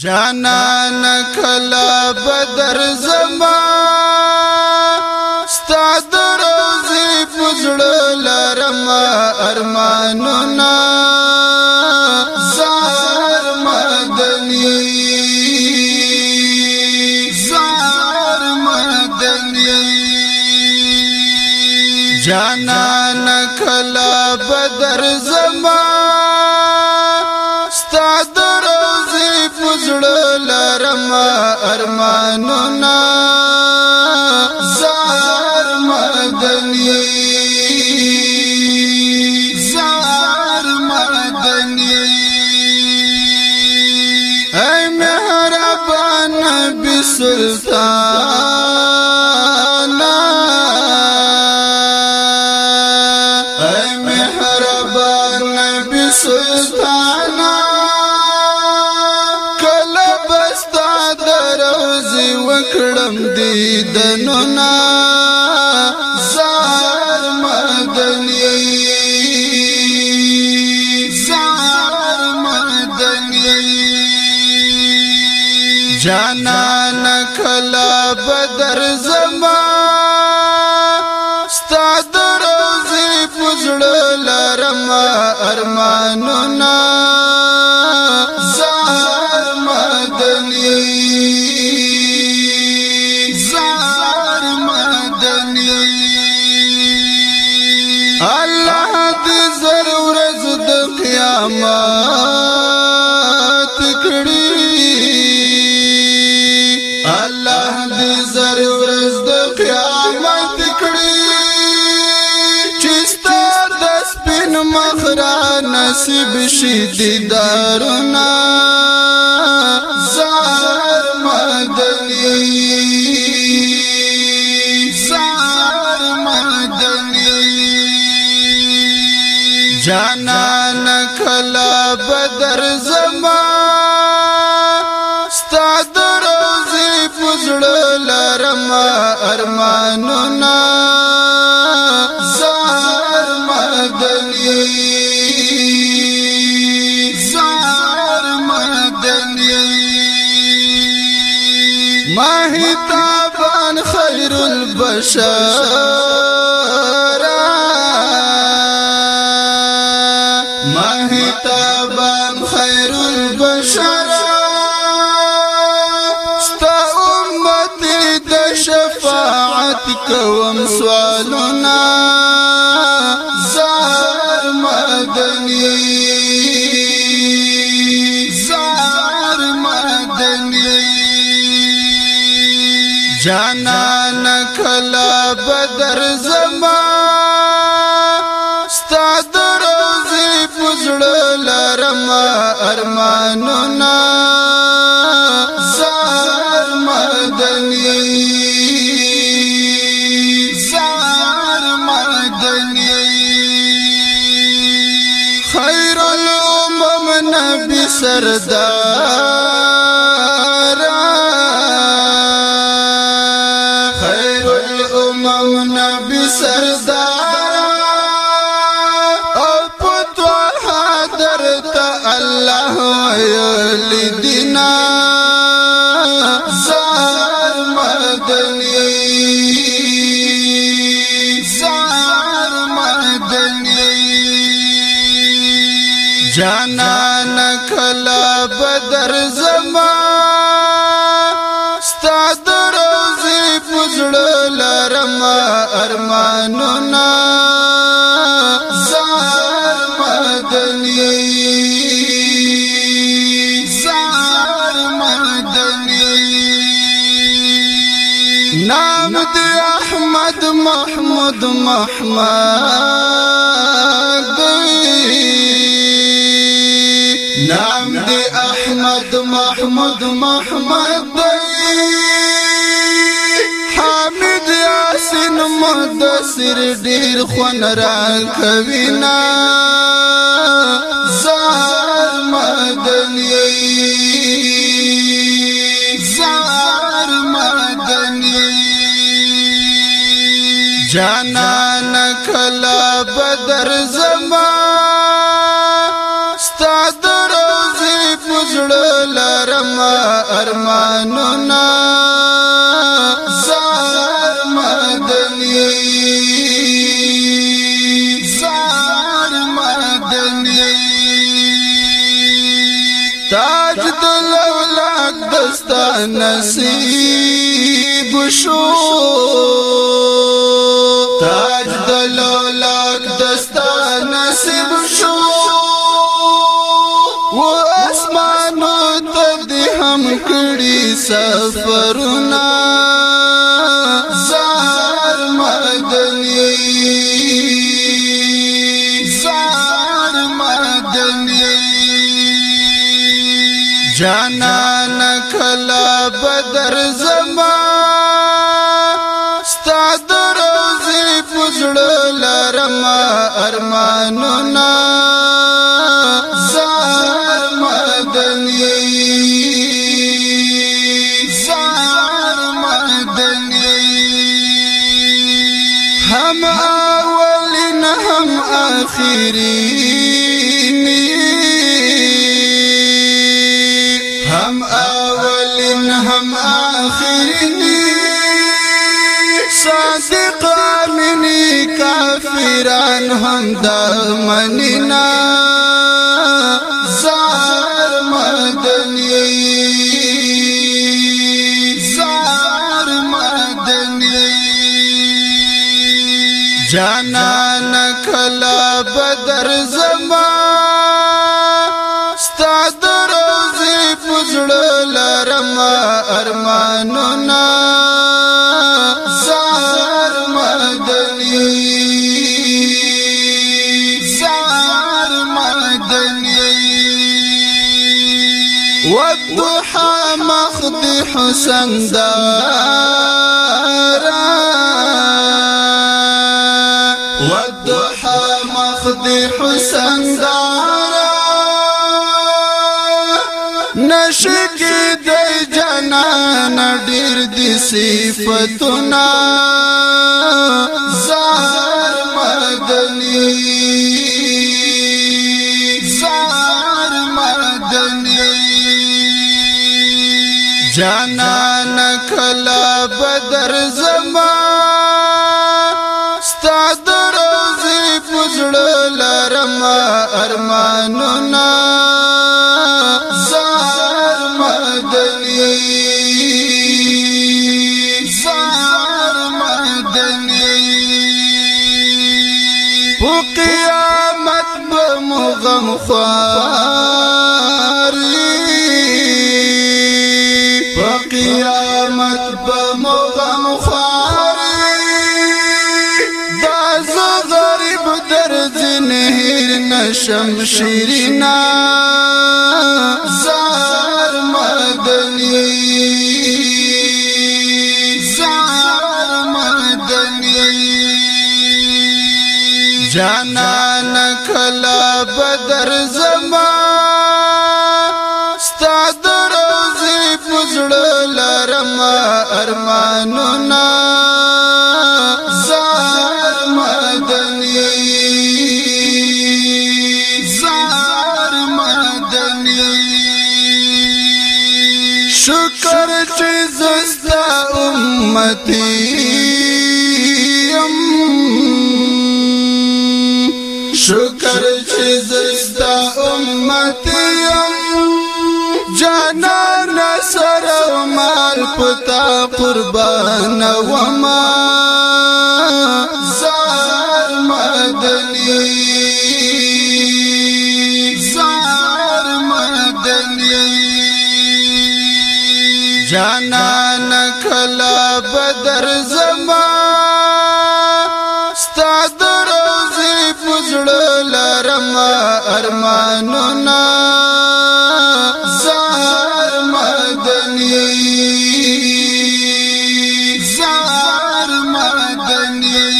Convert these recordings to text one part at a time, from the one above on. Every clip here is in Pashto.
جانا نکلا بدر زما ستاد روزي پزړ لرم ارمانونه زار مدني زار مدني جانا نکلا بدر زما ارمانونا زار مدني زار مدني اي مهربان بسلطان وکړم دیدنو نا زار مدنی زار مدنی جانا نکلا بدر زما ستا دروزی پزړ لرم ارمانو نا نصیب شي دیدارونه زار مدني زار مدني جانان کلا بدر زما ستاد روزي پزړه لرما ارمانونه زار مدني ماهي تابان خير البشر ماهي تابان خير البشر ستا امتي د شفاعتك کوم سوالنا زار جانا نکلا بدر زما ستا دروزی پزړه لرم ارمانونه زار مدني زار مدني خير الامم نبي سردار جانان کلا بدر زما ستا دروزی پزړه لرم ارمانونه زار مدني زار مدني نام دې احمد محمود محمد نام دی احمد محمود محمد دی حامد یاسین مدثر ډیر خون را کوینا زار مدنی زار مدنی جانا نکلا بدر زمان ارمانونا زار مدني زار مدني تاج دلولاک دستا نصیب شو کړي سفرنا زار مدني زار مدني جانا نکلا بدر زما ستاد روزي پزړ لرما ارمانونه آخرین هم اولین هم آخرین صادقان منی کافران هم دامننا جانا نکلا بدر زما ستاد روزي پزړ لرم ارمانونه زار مدني زار مدني والضحى مخدي حسن دار نشکی د جنان ډیر دي صفاتنا زار مدني زار مدني جنان کلا بدر زما ستاد روزي پزړ لرما ارمانونه په قیامت به مو غم خواري په قیامت به مو غم خواري دا زه غریب در ځنه نشم شیرینا جانان کلا بدر زما ستاد روزي پزڑ لرم نا زار مدنی زار مدنی شکر چیز زستا امتي شکر چې زیدا امت یم جانان سر مال پتا قربان وما زار مدنی زار مدنی جانان کلا بدر زمان ارمانونا زار مدني زار مدني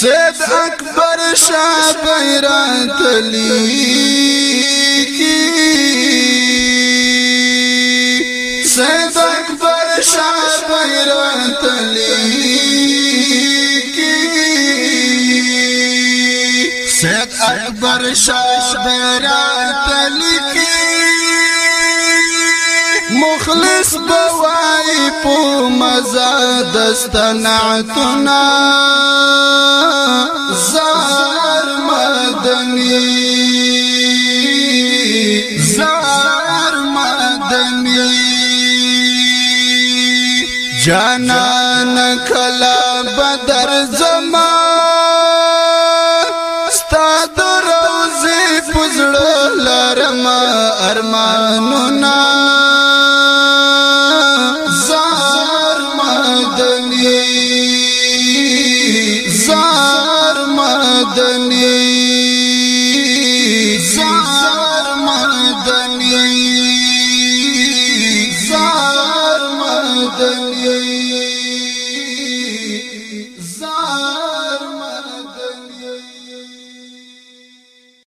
سید اکبر شاه بیرات کی سید اکبر شاه بیرات لی سید اکبر شاه بیرات لکی مخلص بوای په مزه دستنعتنا زار مدنی زار مدنی جانا نکلا بدر زمان ارمانونا زار مدني زار مدني